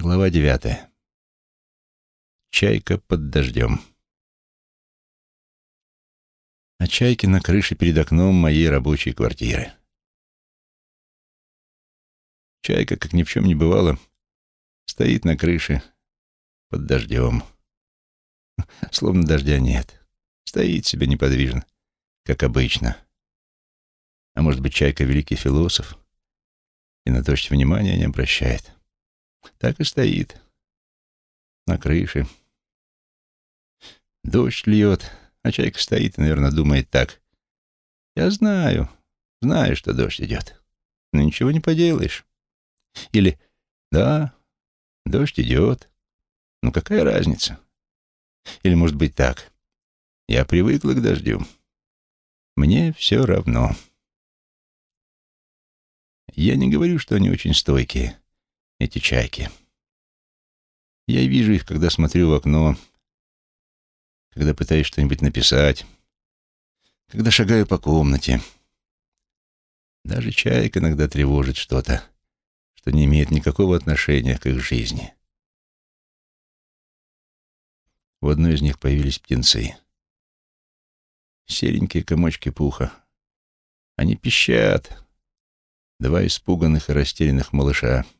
Глава девятая. Чайка под дождем. А чайки на крыше перед окном моей рабочей квартиры. Чайка, как ни в чем не бывало, стоит на крыше под дождем. Словно дождя нет. Стоит себе неподвижно, как обычно. А может быть, чайка — великий философ и на дождь внимания не обращает. Так и стоит. На крыше. Дождь льет, а чайка стоит и, наверное, думает так. Я знаю, знаю, что дождь идет. Но ничего не поделаешь. Или «Да, дождь идет. Ну какая разница?» Или, может быть, так. «Я привыкла к дождю. Мне все равно». Я не говорю, что они очень стойкие эти чайки. Я вижу их, когда смотрю в окно, когда пытаюсь что-нибудь написать, когда шагаю по комнате. Даже чаек иногда тревожит что-то, что не имеет никакого отношения к их жизни. В одной из них появились птенцы. Серенькие комочки пуха. Они пищат. Два испуганных и растерянных малыша —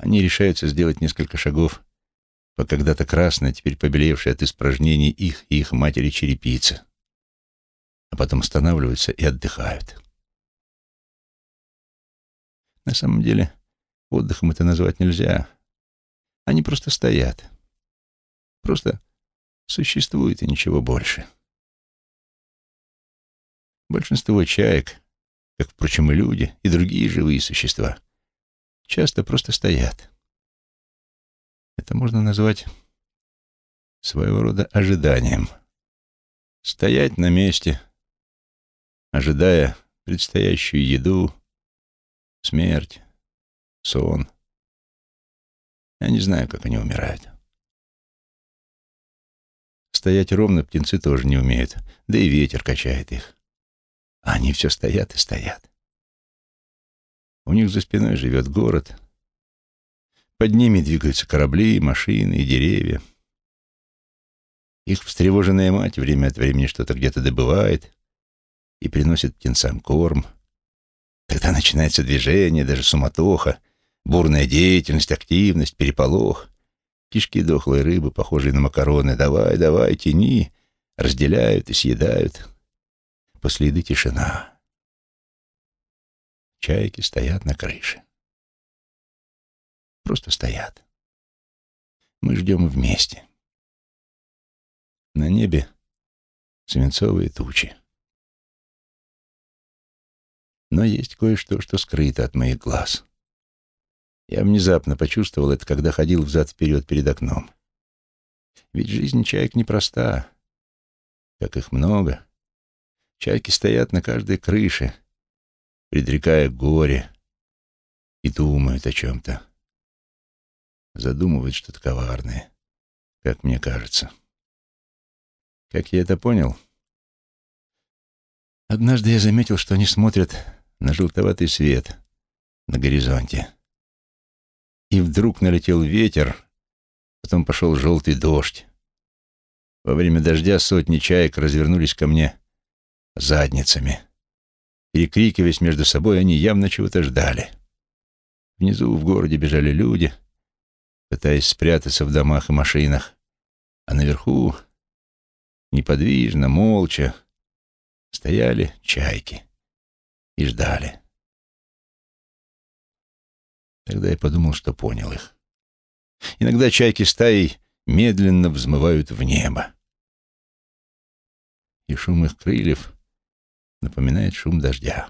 они решаются сделать несколько шагов по когда-то красной, теперь побелевшей от испражнений их и их матери черепицы, а потом останавливаются и отдыхают. На самом деле, отдыхом это назвать нельзя. Они просто стоят. Просто существуют и ничего больше. Большинство чаек, как, впрочем, и люди, и другие живые существа — часто просто стоят. Это можно назвать своего рода ожиданием. Стоять на месте, ожидая предстоящую еду, смерть, сон. Я не знаю, как они умирают. Стоять ровно птенцы тоже не умеют, да и ветер качает их. А они все стоят и стоят. У них за спиной живет город. Под ними двигаются корабли, машины и деревья. Их встревоженная мать время от времени что-то где-то добывает и приносит птенцам корм. Тогда начинается движение, даже суматоха, бурная деятельность, активность, переполох. Кишки дохлой рыбы, похожие на макароны. «Давай, давай, тяни!» Разделяют и съедают. После еды тишина. Чайки стоят на крыше. Просто стоят. Мы ждем вместе. На небе свинцовые тучи. Но есть кое-что, что скрыто от моих глаз. Я внезапно почувствовал это, когда ходил взад-вперед перед окном. Ведь жизнь чаек непроста. Как их много. Чайки стоят на каждой крыше, предрекая горе, и думают о чем-то. Задумывают что-то коварное, как мне кажется. Как я это понял? Однажды я заметил, что они смотрят на желтоватый свет на горизонте. И вдруг налетел ветер, потом пошел желтый дождь. Во время дождя сотни чаек развернулись ко мне задницами. Перекрикиваясь между собой, они явно чего-то ждали. Внизу в городе бежали люди, пытаясь спрятаться в домах и машинах, а наверху, неподвижно, молча, стояли чайки и ждали. Тогда я подумал, что понял их. Иногда чайки стаи медленно взмывают в небо. И шум их крыльев напоминает шум дождя.